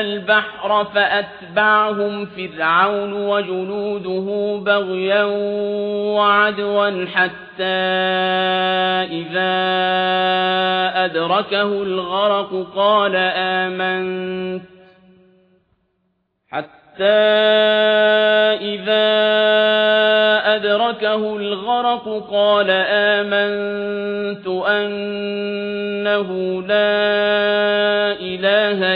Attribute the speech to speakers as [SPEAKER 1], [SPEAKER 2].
[SPEAKER 1] البحر فأتبعهم فرعون وجنوده بغيا وعدوا حتى إذا أدركه الغرق قال آمنت. حتى إذا أدركه الغرق قال آمنت أنه لا